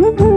Mm-hmm.